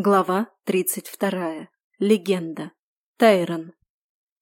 Глава 32. Легенда. Тайрон.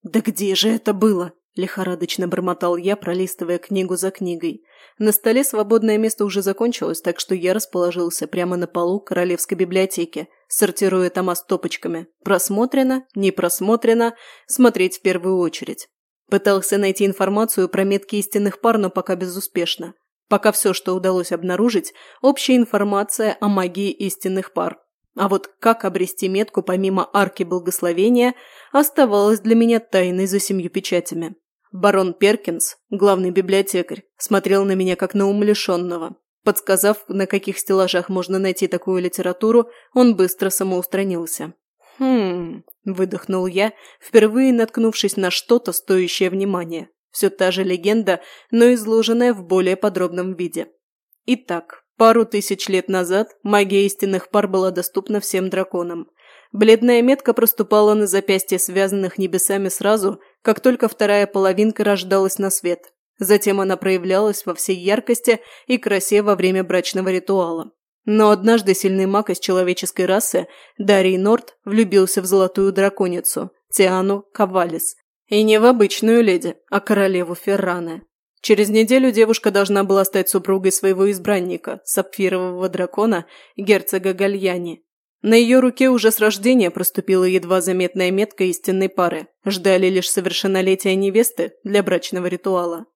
«Да где же это было?» – лихорадочно бормотал я, пролистывая книгу за книгой. На столе свободное место уже закончилось, так что я расположился прямо на полу Королевской библиотеки, сортируя тома стопочками. Просмотрено, не просмотрено, смотреть в первую очередь. Пытался найти информацию про метки истинных пар, но пока безуспешно. Пока все, что удалось обнаружить, общая информация о магии истинных пар. А вот как обрести метку помимо арки благословения, оставалось для меня тайной за семью печатями. Барон Перкинс, главный библиотекарь, смотрел на меня как на умалишенного. Подсказав, на каких стеллажах можно найти такую литературу, он быстро самоустранился. «Хм...» – выдохнул я, впервые наткнувшись на что-то, стоящее внимания. Все та же легенда, но изложенная в более подробном виде. Итак, пару тысяч лет назад магия истинных пар была доступна всем драконам. Бледная метка проступала на запястье связанных небесами сразу, как только вторая половинка рождалась на свет. Затем она проявлялась во всей яркости и красе во время брачного ритуала. Но однажды сильный маг из человеческой расы, Дарий Норт, влюбился в золотую драконицу, Тиану Кавалис, и не в обычную леди, а королеву Ферраны. Через неделю девушка должна была стать супругой своего избранника, сапфирового дракона, герцога Гальяни. На ее руке уже с рождения проступила едва заметная метка истинной пары. Ждали лишь совершеннолетия невесты для брачного ритуала.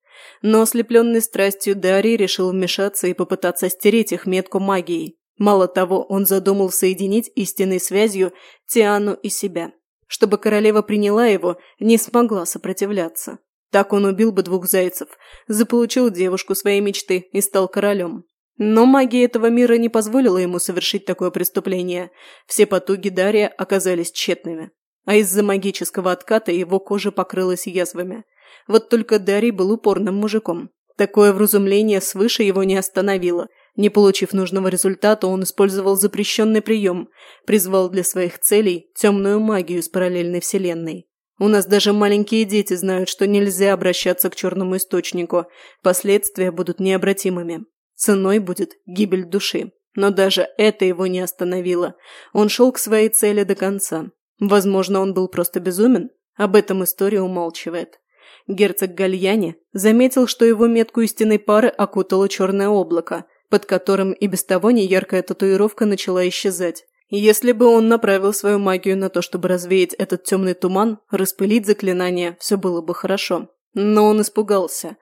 Но ослепленный страстью Дарий решил вмешаться и попытаться стереть их метку магией. Мало того, он задумал соединить истинной связью Тиану и себя чтобы королева приняла его, не смогла сопротивляться. Так он убил бы двух зайцев, заполучил девушку своей мечты и стал королем. Но магия этого мира не позволила ему совершить такое преступление. Все потуги Дария оказались тщетными. А из-за магического отката его кожа покрылась язвами. Вот только Дарий был упорным мужиком. Такое вразумление свыше его не остановило – не получив нужного результата, он использовал запрещенный прием, призвал для своих целей темную магию с параллельной вселенной. У нас даже маленькие дети знают, что нельзя обращаться к черному источнику, последствия будут необратимыми. Ценой будет гибель души. Но даже это его не остановило. Он шел к своей цели до конца. Возможно, он был просто безумен? Об этом история умалчивает. Герцог Гальяни заметил, что его метку истинной пары окутало черное облако, под которым и без того неяркая татуировка начала исчезать. Если бы он направил свою магию на то, чтобы развеять этот темный туман, распылить заклинание, все было бы хорошо. Но он испугался.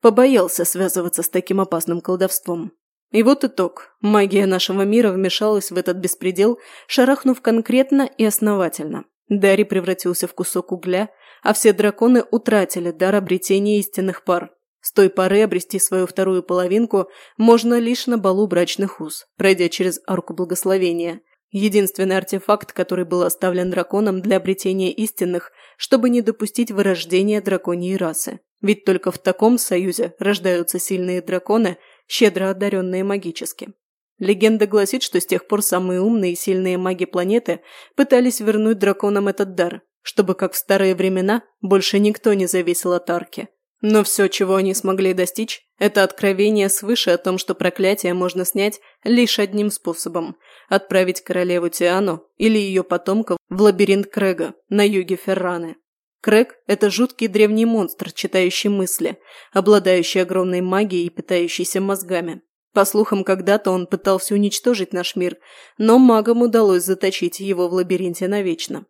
Побоялся связываться с таким опасным колдовством. И вот итог. Магия нашего мира вмешалась в этот беспредел, шарахнув конкретно и основательно. Дарри превратился в кусок угля, а все драконы утратили дар обретения истинных пар. С той поры обрести свою вторую половинку можно лишь на балу брачных уз, пройдя через арку благословения. Единственный артефакт, который был оставлен драконом для обретения истинных, чтобы не допустить вырождения драконьей расы. Ведь только в таком союзе рождаются сильные драконы, щедро одаренные магически. Легенда гласит, что с тех пор самые умные и сильные маги планеты пытались вернуть драконам этот дар, чтобы, как в старые времена, больше никто не зависел от арки. Но все, чего они смогли достичь, это откровение свыше о том, что проклятие можно снять лишь одним способом – отправить королеву Тиану или ее потомков в лабиринт Крэга на юге Ферраны. Крэг – это жуткий древний монстр, читающий мысли, обладающий огромной магией и питающийся мозгами. По слухам, когда-то он пытался уничтожить наш мир, но магам удалось заточить его в лабиринте навечно.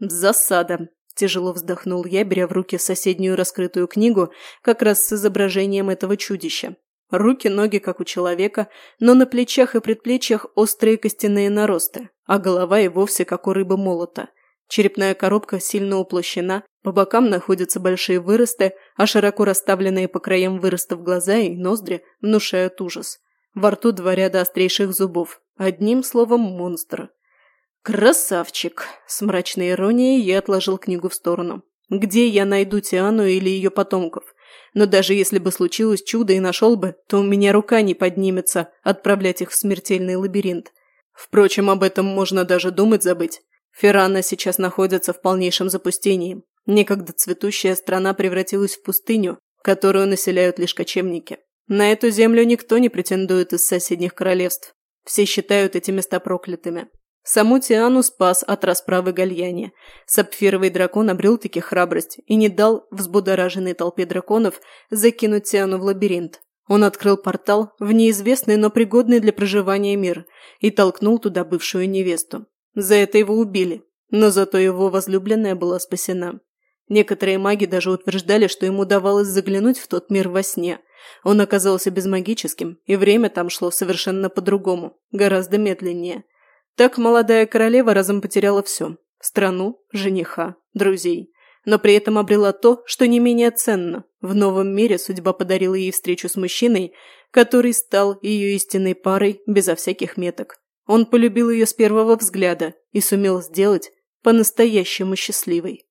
Засада. Тяжело вздохнул я, беря в руки соседнюю раскрытую книгу, как раз с изображением этого чудища. Руки, ноги, как у человека, но на плечах и предплечьях острые костяные наросты, а голова и вовсе как у рыбы молота. Черепная коробка сильно уплощена, по бокам находятся большие выросты, а широко расставленные по краям выростов глаза и ноздри внушают ужас. Во рту два ряда острейших зубов. Одним словом, монстр. «Красавчик!» – с мрачной иронией я отложил книгу в сторону. «Где я найду Тиану или ее потомков? Но даже если бы случилось чудо и нашел бы, то у меня рука не поднимется отправлять их в смертельный лабиринт. Впрочем, об этом можно даже думать забыть. Феррана сейчас находится в полнейшем запустении. Некогда цветущая страна превратилась в пустыню, которую населяют лишь кочевники. На эту землю никто не претендует из соседних королевств. Все считают эти места проклятыми. Саму Тиану спас от расправы Гальяне. Сапфировый дракон обрел-таки храбрость и не дал взбудораженной толпе драконов закинуть Тиану в лабиринт. Он открыл портал в неизвестный, но пригодный для проживания мир и толкнул туда бывшую невесту. За это его убили, но зато его возлюбленная была спасена. Некоторые маги даже утверждали, что ему удавалось заглянуть в тот мир во сне. Он оказался безмагическим, и время там шло совершенно по-другому, гораздо медленнее – так молодая королева разом потеряла все – страну, жениха, друзей. Но при этом обрела то, что не менее ценно. В новом мире судьба подарила ей встречу с мужчиной, который стал ее истинной парой безо всяких меток. Он полюбил ее с первого взгляда и сумел сделать по-настоящему счастливой.